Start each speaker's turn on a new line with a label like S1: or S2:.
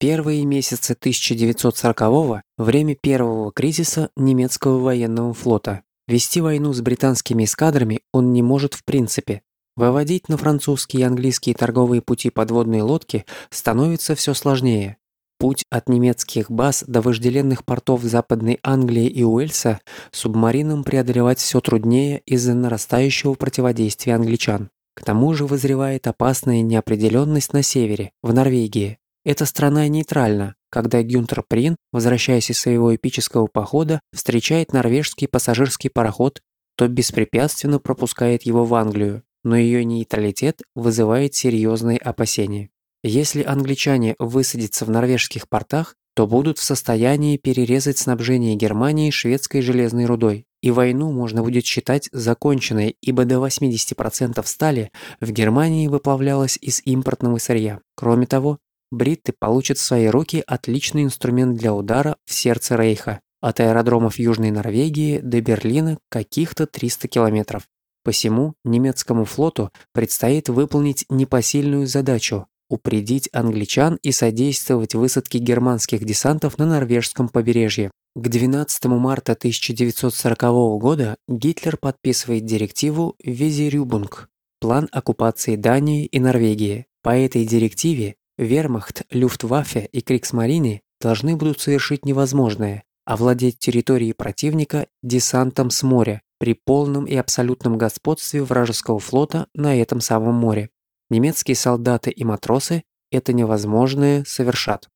S1: Первые месяцы 1940-го – время первого кризиса немецкого военного флота. Вести войну с британскими эскадрами он не может в принципе. Выводить на французские и английские торговые пути подводные лодки становится все сложнее. Путь от немецких баз до вожделенных портов Западной Англии и Уэльса субмаринам преодолевать все труднее из-за нарастающего противодействия англичан. К тому же вызревает опасная неопределенность на севере, в Норвегии. Эта страна нейтральна, когда Гюнтер Прин, возвращаясь из своего эпического похода, встречает норвежский пассажирский пароход, то беспрепятственно пропускает его в Англию, но ее нейтралитет вызывает серьезные опасения. Если англичане высадятся в норвежских портах, то будут в состоянии перерезать снабжение Германии шведской железной рудой, и войну можно будет считать законченной, ибо до 80% стали в Германии выплавлялась из импортного сырья. Кроме того, бритты получат в свои руки отличный инструмент для удара в сердце Рейха, от аэродромов Южной Норвегии до Берлина каких-то 300 километров. Посему немецкому флоту предстоит выполнить непосильную задачу упредить англичан и содействовать высадке германских десантов на норвежском побережье. К 12 марта 1940 года Гитлер подписывает директиву «Везерюбунг» – план оккупации Дании и Норвегии. По этой директиве Вермахт, Люфтваффе и Криксмарине должны будут совершить невозможное – овладеть территорией противника десантом с моря при полном и абсолютном господстве вражеского флота на этом самом море немецкие солдаты и матросы это невозможное совершат.